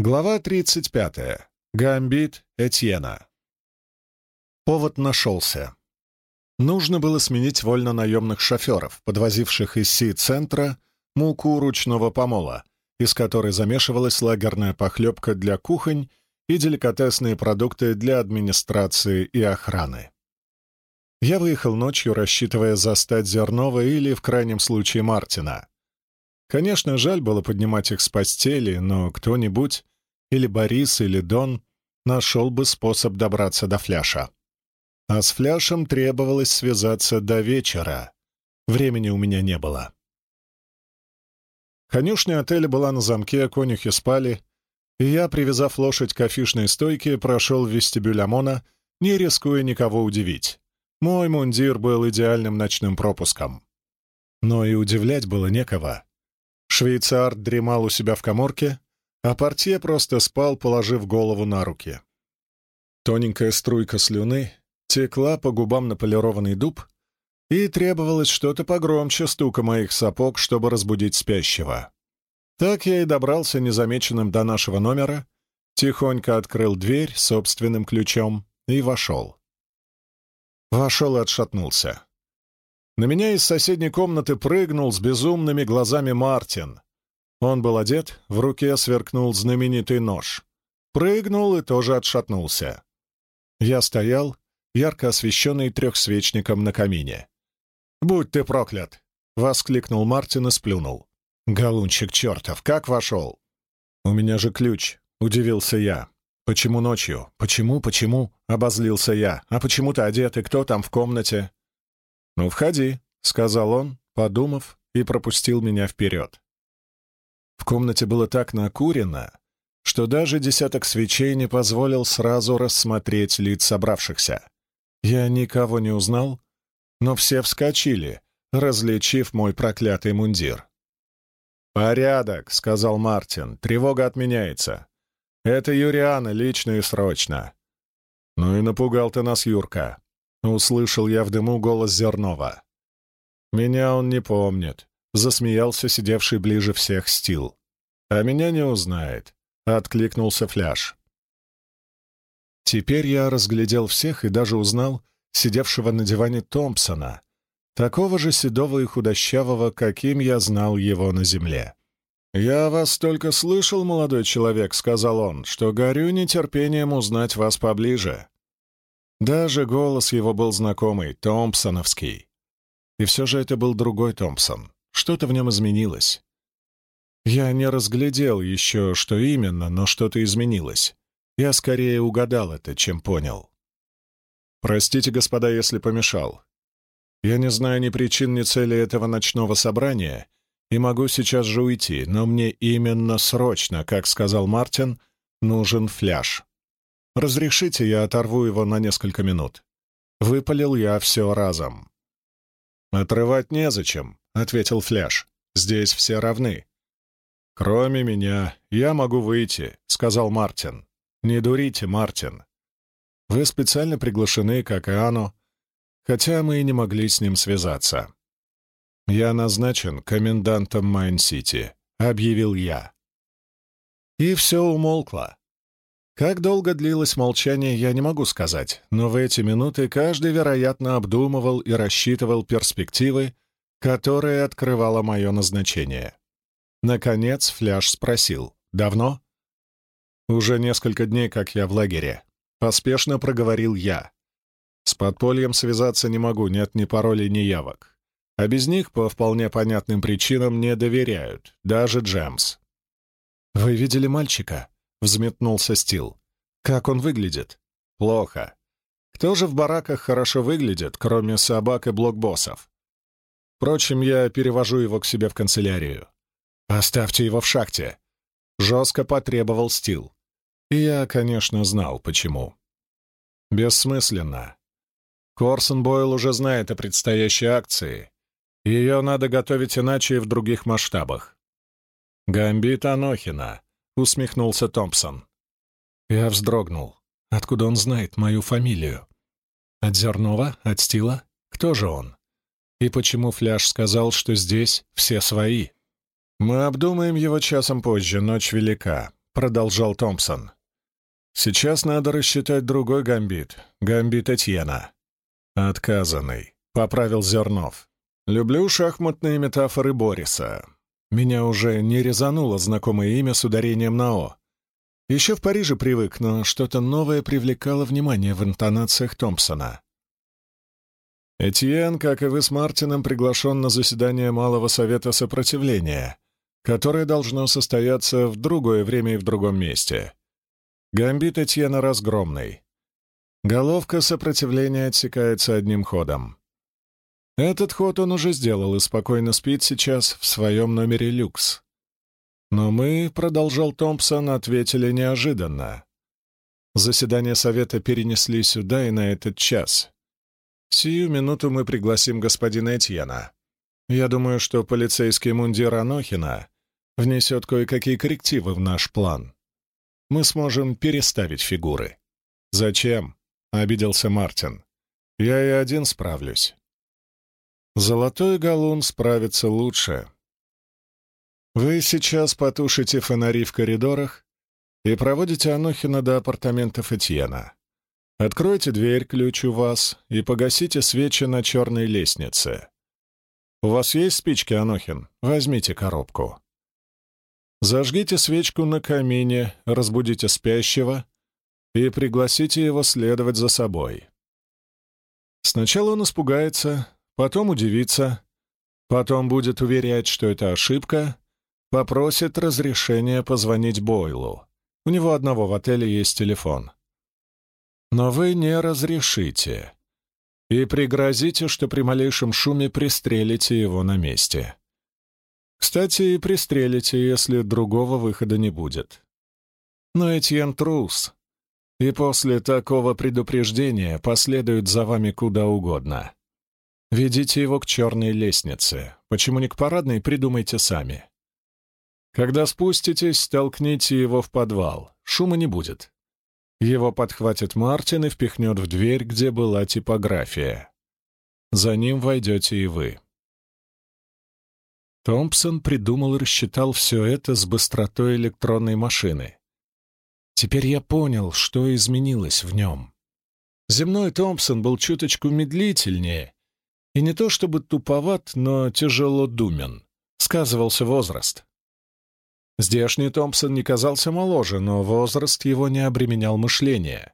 Глава 35. Гамбит Этьена. Повод нашелся. Нужно было сменить вольно-наемных шоферов, подвозивших из Си-центра муку ручного помола, из которой замешивалась лагерная похлебка для кухонь и деликатесные продукты для администрации и охраны. Я выехал ночью, рассчитывая застать Зернова или, в крайнем случае, Мартина. Конечно, жаль было поднимать их с постели, но кто-нибудь, или Борис, или Дон, нашел бы способ добраться до фляша. А с фляшем требовалось связаться до вечера. Времени у меня не было. Конюшня отеля была на замке, конюхи спали, и я, привязав лошадь к афишной стойке, прошел в вестибюль ОМОНа, не рискуя никого удивить. Мой мундир был идеальным ночным пропуском. Но и удивлять было некого. Швейцар дремал у себя в коморке, а портье просто спал, положив голову на руки. Тоненькая струйка слюны текла по губам на полированный дуб, и требовалось что-то погромче стука моих сапог, чтобы разбудить спящего. Так я и добрался незамеченным до нашего номера, тихонько открыл дверь собственным ключом и вошел. Вошел и отшатнулся. На меня из соседней комнаты прыгнул с безумными глазами Мартин. Он был одет, в руке сверкнул знаменитый нож. Прыгнул и тоже отшатнулся. Я стоял, ярко освещенный трехсвечником на камине. «Будь ты проклят!» — воскликнул Мартин и сплюнул. «Галунчик чертов, как вошел?» «У меня же ключ», — удивился я. «Почему ночью? Почему, почему?» — обозлился я. «А почему ты одет, и кто там в комнате?» «Ну, входи», — сказал он, подумав, и пропустил меня вперед. В комнате было так накурено, что даже десяток свечей не позволил сразу рассмотреть лиц собравшихся. Я никого не узнал, но все вскочили, различив мой проклятый мундир. «Порядок», — сказал Мартин, — «тревога отменяется. Это Юриана лично и срочно». «Ну и напугал ты нас, Юрка», Услышал я в дыму голос Зернова. «Меня он не помнит», — засмеялся сидевший ближе всех Стил. «А меня не узнает», — откликнулся Фляж. Теперь я разглядел всех и даже узнал сидевшего на диване Томпсона, такого же седого и худощавого, каким я знал его на земле. «Я вас только слышал, молодой человек», — сказал он, — «что горю нетерпением узнать вас поближе. Даже голос его был знакомый, Томпсоновский. И все же это был другой Томпсон. Что-то в нем изменилось. Я не разглядел еще, что именно, но что-то изменилось. Я скорее угадал это, чем понял. Простите, господа, если помешал. Я не знаю ни причин, ни цели этого ночного собрания и могу сейчас же уйти, но мне именно срочно, как сказал Мартин, нужен фляж. «Разрешите, я оторву его на несколько минут». Выпалил я все разом. «Отрывать незачем», — ответил Фляж. «Здесь все равны». «Кроме меня, я могу выйти», — сказал Мартин. «Не дурите, Мартин. Вы специально приглашены, как и Ану, хотя мы и не могли с ним связаться. Я назначен комендантом Майн-Сити», — объявил я. И все умолкло. Как долго длилось молчание, я не могу сказать, но в эти минуты каждый, вероятно, обдумывал и рассчитывал перспективы, которые открывало мое назначение. Наконец Фляж спросил «Давно?» «Уже несколько дней, как я в лагере», — поспешно проговорил я. «С подпольем связаться не могу, нет ни паролей, ни явок. А без них, по вполне понятным причинам, не доверяют, даже Джемс». «Вы видели мальчика?» — взметнулся Стил. «Как он выглядит?» «Плохо. Кто же в бараках хорошо выглядит, кроме собак и блокбоссов? Впрочем, я перевожу его к себе в канцелярию. Оставьте его в шахте!» Жестко потребовал Стил. И я, конечно, знал, почему. Бессмысленно. Корсон Бойл уже знает о предстоящей акции. Ее надо готовить иначе и в других масштабах. Гамбит Анохина усмехнулся Томпсон. Я вздрогнул. Откуда он знает мою фамилию? От Зернова? От Стила? Кто же он? И почему Фляж сказал, что здесь все свои? Мы обдумаем его часом позже, ночь велика. продолжал Томпсон. «Сейчас надо рассчитать другой гамбит, гамбит Этьена». «Отказанный», — поправил Зернов. «Люблю шахматные метафоры Бориса. Меня уже не резануло знакомое имя с ударением на «о». Еще в Париже привык, но что-то новое привлекало внимание в интонациях Томпсона. Этьен, как и вы с Мартином, приглашен на заседание Малого Совета Сопротивления, которое должно состояться в другое время и в другом месте. Гамбит Этьена разгромный. Головка сопротивления отсекается одним ходом. Этот ход он уже сделал и спокойно спит сейчас в своем номере люкс. Но мы, — продолжал Томпсон, — ответили неожиданно. Заседание совета перенесли сюда и на этот час. Сию минуту мы пригласим господина Этьена. Я думаю, что полицейский мундир Анохина внесет кое-какие коррективы в наш план. Мы сможем переставить фигуры. «Зачем?» — обиделся Мартин. «Я и один справлюсь». Золотой галун справится лучше. Вы сейчас потушите фонари в коридорах и проводите Анохина до апартаментов Этьена. Откройте дверь, ключ у вас, и погасите свечи на черной лестнице. У вас есть спички, Анохин? Возьмите коробку. Зажгите свечку на камине, разбудите спящего и пригласите его следовать за собой. Сначала он испугается, потом удивится, потом будет уверять, что это ошибка, попросит разрешения позвонить Бойлу. У него одного в отеле есть телефон. Но вы не разрешите и пригрозите, что при малейшем шуме пристрелите его на месте. Кстати, и пристрелите, если другого выхода не будет. Но Этьен трус, и после такого предупреждения последует за вами куда угодно. Ведите его к черной лестнице. Почему не к парадной, придумайте сами. Когда спуститесь, толкните его в подвал. Шума не будет. Его подхватит Мартин и впихнет в дверь, где была типография. За ним войдете и вы. Томпсон придумал и рассчитал все это с быстротой электронной машины. Теперь я понял, что изменилось в нем. Земной Томпсон был чуточку медлительнее, и не то чтобы туповат, но тяжело думен. Сказывался возраст. Здешний Томпсон не казался моложе, но возраст его не обременял мышление.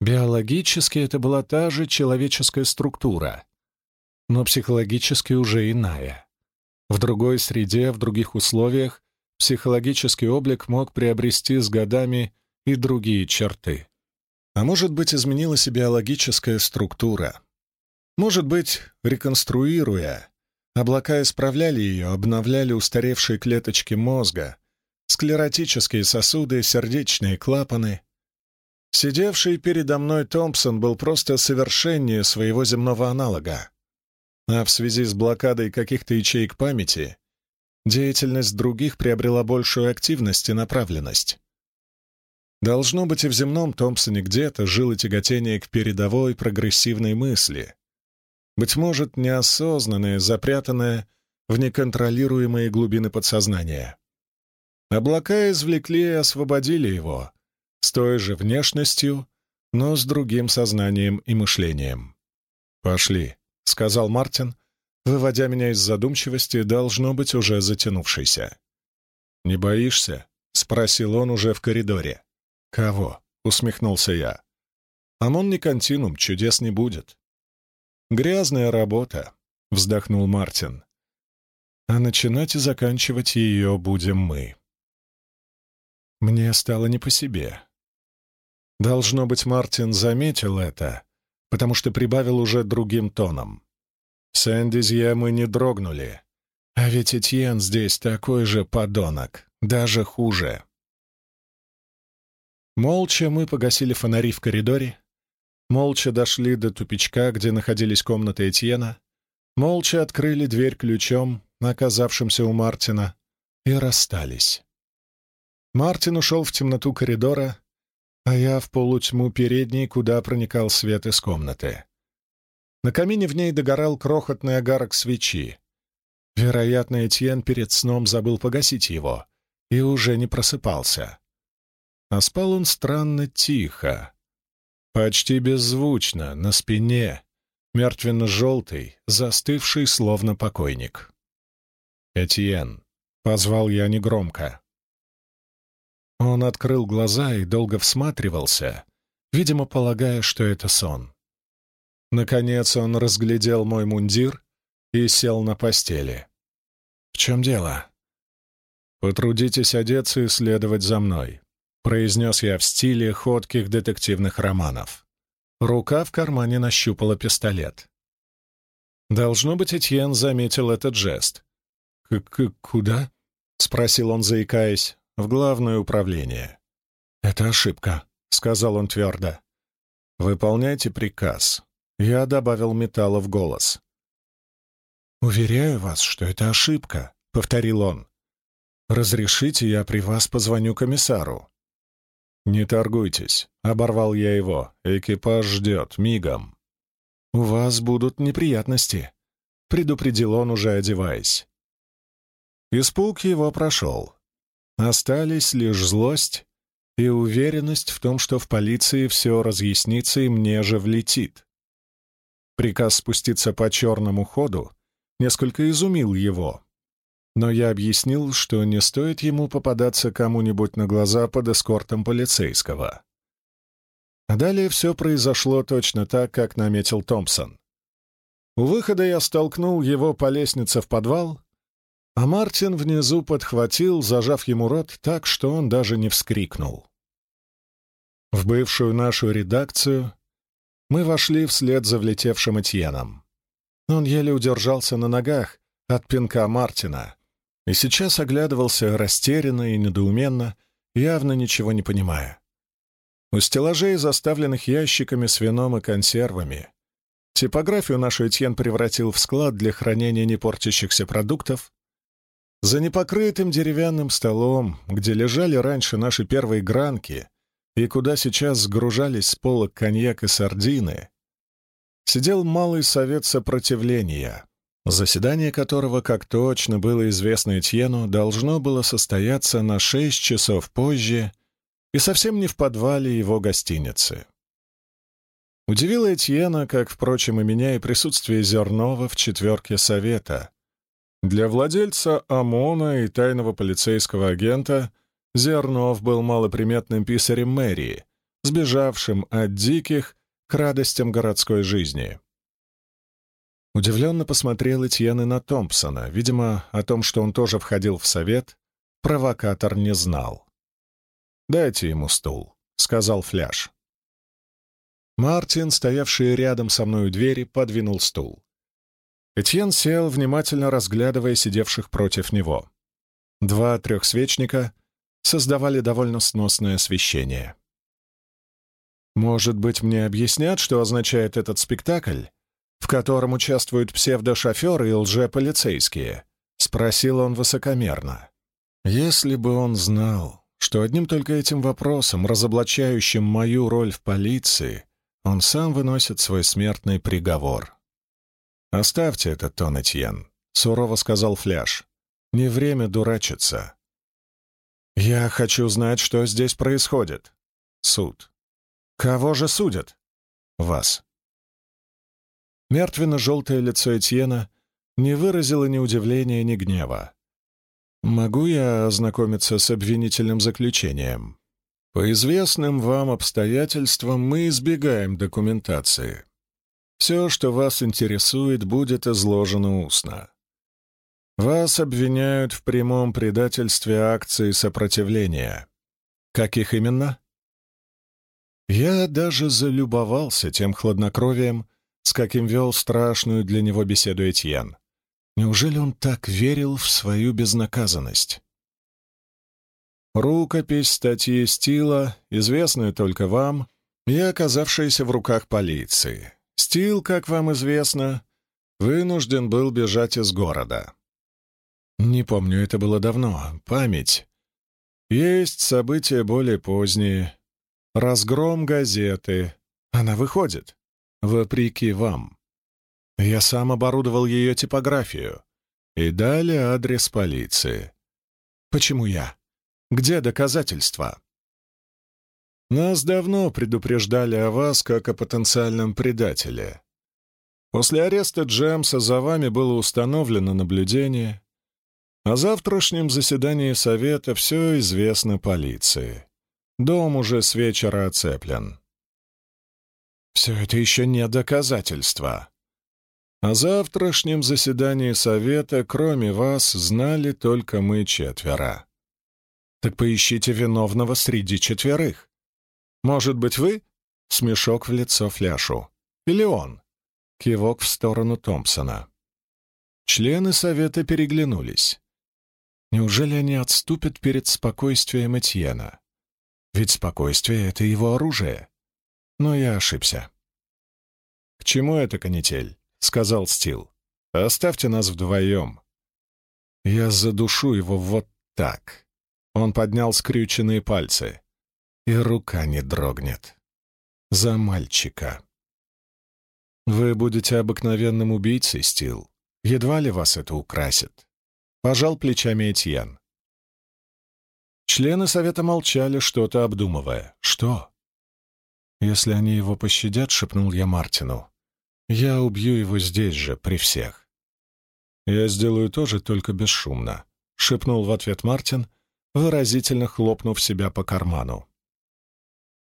Биологически это была та же человеческая структура, но психологически уже иная. В другой среде, в других условиях психологический облик мог приобрести с годами и другие черты. А может быть, изменилась и биологическая структура. Может быть, реконструируя, облака исправляли ее, обновляли устаревшие клеточки мозга, склеротические сосуды, сердечные клапаны. Сидевший передо мной Томпсон был просто совершеннее своего земного аналога. А в связи с блокадой каких-то ячеек памяти деятельность других приобрела большую активность и направленность. Должно быть, и в земном Томпсоне где-то жило тяготение к передовой прогрессивной мысли. Быть может, неосознанное, запрятанное в неконтролируемые глубины подсознания. Облака извлекли и освободили его, с той же внешностью, но с другим сознанием и мышлением. «Пошли», — сказал Мартин, выводя меня из задумчивости, должно быть уже затянувшейся. «Не боишься?» — спросил он уже в коридоре. «Кого?» — усмехнулся я. «Амон не континуум, чудес не будет». «Грязная работа», — вздохнул Мартин. «А начинать и заканчивать ее будем мы». Мне стало не по себе. Должно быть, Мартин заметил это, потому что прибавил уже другим тоном. С Эндизье мы не дрогнули. А ведь Этьен здесь такой же подонок, даже хуже. Молча мы погасили фонари в коридоре, молча дошли до тупичка, где находились комнаты Этьена, молча открыли дверь ключом, оказавшимся у Мартина, и расстались. Мартин ушел в темноту коридора, а я в полутьму передней, куда проникал свет из комнаты. На камине в ней догорал крохотный огарок свечи. Вероятно, Этьен перед сном забыл погасить его, и уже не просыпался. А спал он странно тихо, почти беззвучно, на спине, мертвенно-желтый, застывший, словно покойник. «Этьен», — позвал я негромко. Он открыл глаза и долго всматривался, видимо, полагая, что это сон. Наконец он разглядел мой мундир и сел на постели. «В чем дело?» «Потрудитесь одеться и следовать за мной», — произнес я в стиле ходких детективных романов. Рука в кармане нащупала пистолет. Должно быть, Этьен заметил этот жест. «К -к «Куда?» — спросил он, заикаясь. «В главное управление». «Это ошибка», — сказал он твердо. «Выполняйте приказ». Я добавил металла в голос. «Уверяю вас, что это ошибка», — повторил он. «Разрешите, я при вас позвоню комиссару». «Не торгуйтесь», — оборвал я его. «Экипаж ждет, мигом». «У вас будут неприятности», — предупредил он, уже одеваясь. Испуг его прошел. Остались лишь злость и уверенность в том, что в полиции все разъяснится и мне же влетит. Приказ спуститься по черному ходу несколько изумил его. Но я объяснил, что не стоит ему попадаться кому-нибудь на глаза под эскортом полицейского. А далее все произошло точно так, как наметил Томпсон. У выхода я столкнул его по лестнице в подвал, а Мартин внизу подхватил, зажав ему рот так, что он даже не вскрикнул. В бывшую нашу редакцию мы вошли вслед за влетевшим Этьеном. Он еле удержался на ногах от пинка Мартина и сейчас оглядывался растерянно и недоуменно, явно ничего не понимая. У стеллажей, заставленных ящиками с вином и консервами, типографию нашу Этьен превратил в склад для хранения непортящихся продуктов, за непокрытым деревянным столом, где лежали раньше наши первые гранки — и куда сейчас сгружались с полок коньяк и сардины, сидел малый совет сопротивления, заседание которого, как точно было известно Этьену, должно было состояться на шесть часов позже и совсем не в подвале его гостиницы. Удивило Этьена, как, впрочем, и меня, и присутствие Зернова в четверке совета. Для владельца ОМОНа и тайного полицейского агента Зернов был малоприметным писарем мэрии, сбежавшим от диких к радостям городской жизни. Удивленно посмотрел Этьен и на Томпсона. Видимо, о том, что он тоже входил в совет, провокатор не знал. «Дайте ему стул», — сказал Фляж. Мартин, стоявший рядом со мной у двери, подвинул стул. Этьен сел, внимательно разглядывая сидевших против него. Два трехсвечника создавали довольно сносное освещение. Может быть, мне объяснят, что означает этот спектакль, в котором участвуют псевдошоферы и лжеполицейские? Спросил он высокомерно. Если бы он знал, что одним только этим вопросом, разоблачающим мою роль в полиции, он сам выносит свой смертный приговор. «Оставьте этот тон, Этьен», — сурово сказал Фляж. «Не время дурачиться. «Я хочу знать, что здесь происходит». «Суд». «Кого же судят?» «Вас». Мертвенно-желтое лицо Этьена не выразило ни удивления, ни гнева. «Могу я ознакомиться с обвинительным заключением?» «По известным вам обстоятельствам мы избегаем документации. Все, что вас интересует, будет изложено устно. Вас обвиняют в прямом предательстве акции сопротивления. Каких именно? Я даже залюбовался тем хладнокровием, с каким вел страшную для него беседу Этьен. Неужели он так верил в свою безнаказанность? Рукопись статьи Стила, известную только вам, и оказавшаяся в руках полиции. Стил, как вам известно, вынужден был бежать из города. Не помню, это было давно. Память. Есть события более поздние. Разгром газеты. Она выходит. Вопреки вам. Я сам оборудовал ее типографию. И дали адрес полиции. Почему я? Где доказательства?» «Нас давно предупреждали о вас как о потенциальном предателе. После ареста Джемса за вами было установлено наблюдение. О завтрашнем заседании Совета все известно полиции. Дом уже с вечера оцеплен. Все это еще не доказательство. О завтрашнем заседании Совета, кроме вас, знали только мы четверо. Так поищите виновного среди четверых. Может быть, вы? Смешок в лицо Фляшу. Или он? Кивок в сторону Томпсона. Члены Совета переглянулись. Неужели они отступят перед спокойствием Этьена? Ведь спокойствие — это его оружие. Но я ошибся. «К чему эта канитель?» — сказал Стил. «Оставьте нас вдвоем». Я задушу его вот так. Он поднял скрюченные пальцы. И рука не дрогнет. За мальчика. Вы будете обыкновенным убийцей, Стил. Едва ли вас это украсит. Пожал плечами Этьен. Члены совета молчали, что-то обдумывая. Что? Если они его пощадят, шепнул я Мартину. Я убью его здесь же, при всех. Я сделаю тоже, только бесшумно, шепнул в ответ Мартин, выразительно хлопнув себя по карману.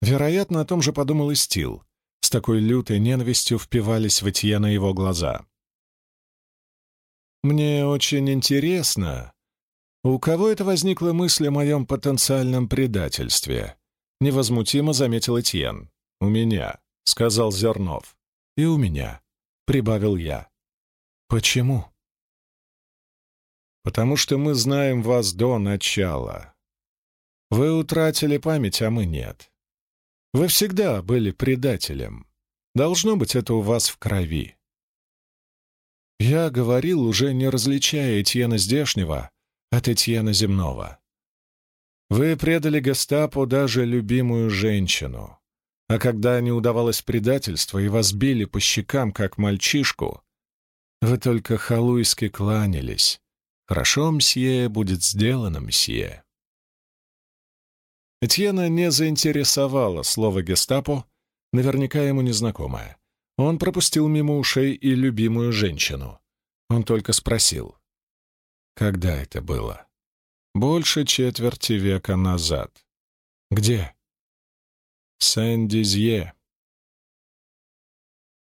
Вероятно, о том же подумал и Стил. С такой лютой ненавистью впивались в Этьена его глаза. «Мне очень интересно, у кого это возникла мысль о моем потенциальном предательстве?» Невозмутимо заметил Этьен. «У меня», — сказал Зернов. «И у меня», — прибавил я. «Почему?» «Потому что мы знаем вас до начала. Вы утратили память, а мы нет. Вы всегда были предателем. Должно быть, это у вас в крови». Я говорил, уже не различая Этьена здешнего от Этьена земного. Вы предали гестапо даже любимую женщину. А когда не удавалось предательство и вас били по щекам, как мальчишку, вы только халуйски кланялись. Хорошо, мсье, будет сделано, мсье. Этьена не заинтересовало слово «гестапо», наверняка ему незнакомое. Он пропустил мимо ушей и любимую женщину. Он только спросил. Когда это было? Больше четверти века назад. Где? Сен-Дизье.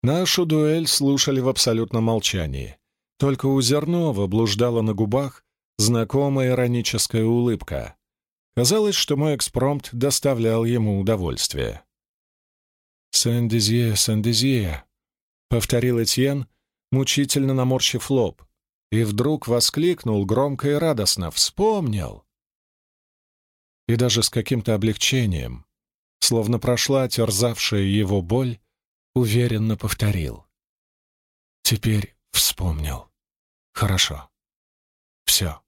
Нашу дуэль слушали в абсолютном молчании. Только у Зернова блуждала на губах знакомая ироническая улыбка. Казалось, что мой экспромт доставлял ему удовольствие. «Сен-Дизье, Сен-Дизье», — повторил Этьен, мучительно наморщив лоб, и вдруг воскликнул громко и радостно «Вспомнил!» И даже с каким-то облегчением, словно прошла терзавшая его боль, уверенно повторил. «Теперь вспомнил. Хорошо. Все.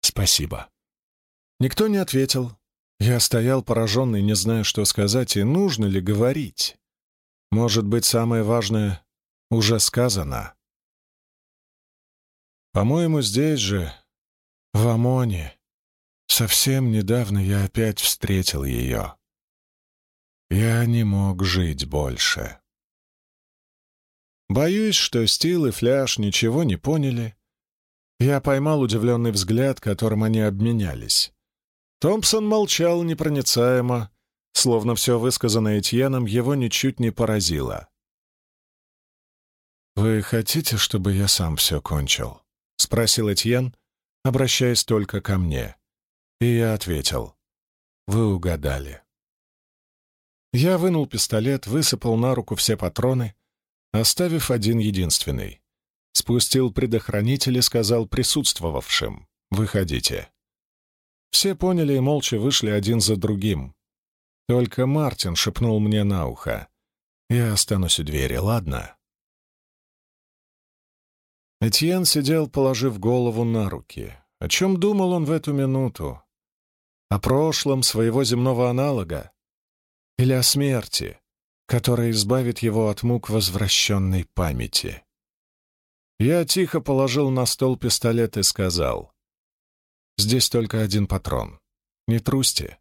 Спасибо». Никто не ответил. Я стоял пораженный, не зная, что сказать, и нужно ли говорить. Может быть, самое важное уже сказано. По-моему, здесь же, в Амоне, совсем недавно я опять встретил ее. Я не мог жить больше. Боюсь, что Стил и Фляж ничего не поняли. Я поймал удивленный взгляд, которым они обменялись. Томпсон молчал непроницаемо, словно все высказанное Этьеном его ничуть не поразило. «Вы хотите, чтобы я сам все кончил?» — спросил Этьен, обращаясь только ко мне. И я ответил. «Вы угадали». Я вынул пистолет, высыпал на руку все патроны, оставив один единственный. Спустил предохранитель и сказал присутствовавшим «Выходите». Все поняли и молча вышли один за другим. Только Мартин шепнул мне на ухо. «Я останусь у двери, ладно?» Этьен сидел, положив голову на руки. О чем думал он в эту минуту? О прошлом своего земного аналога? Или о смерти, которая избавит его от мук возвращенной памяти? Я тихо положил на стол пистолет и сказал, «Здесь только один патрон. не трусьте,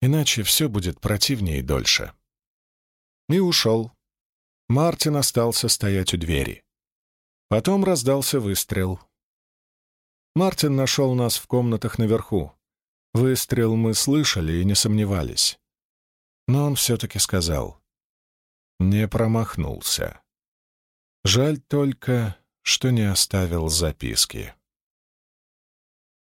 иначе все будет противнее и дольше». И ушел. Мартин остался стоять у двери. Потом раздался выстрел. Мартин нашел нас в комнатах наверху. Выстрел мы слышали и не сомневались. Но он все-таки сказал. Не промахнулся. Жаль только, что не оставил записки.